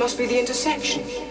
Must be the intersection.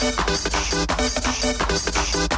Ça va être.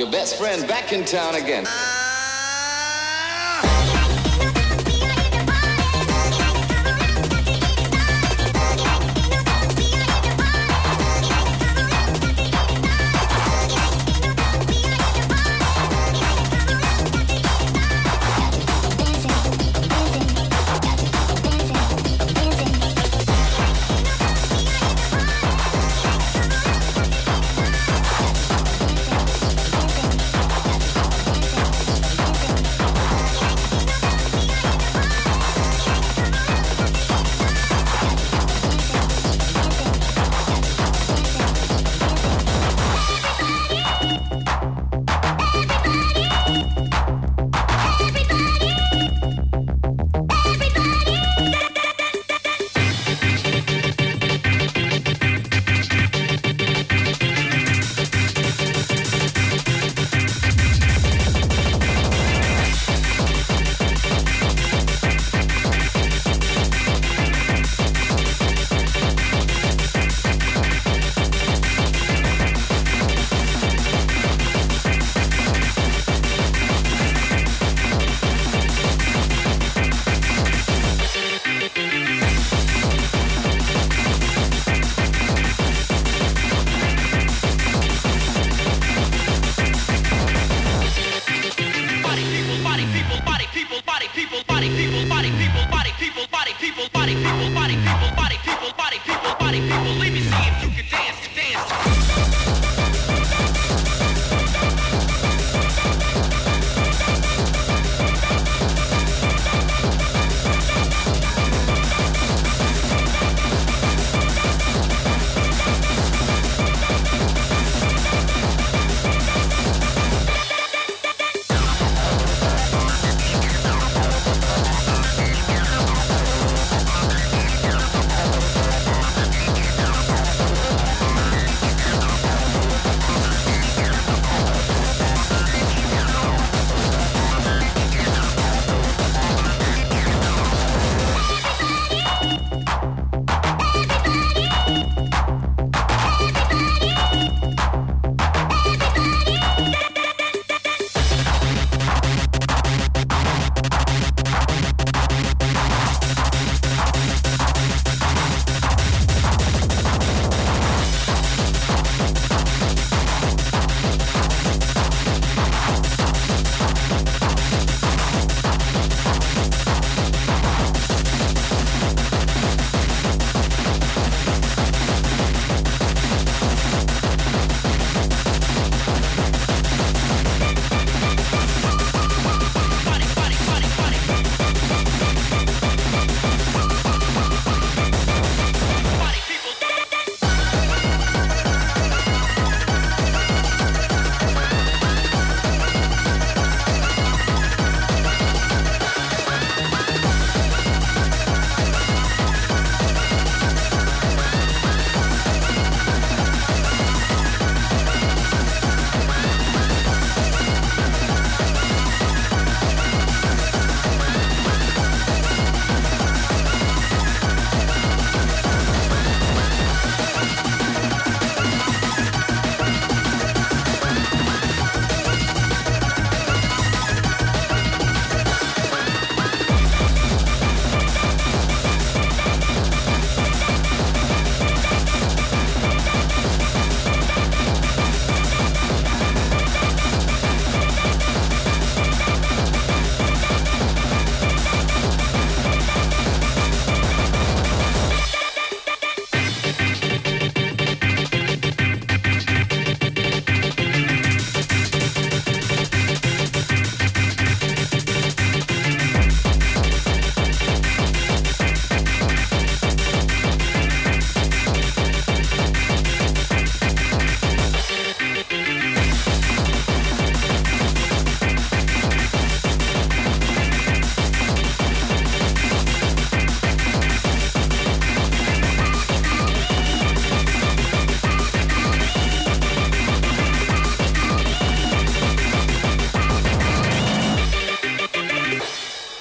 Your best friend back in town again.